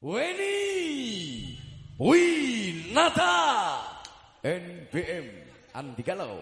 Weni Winata NBM Andi Galau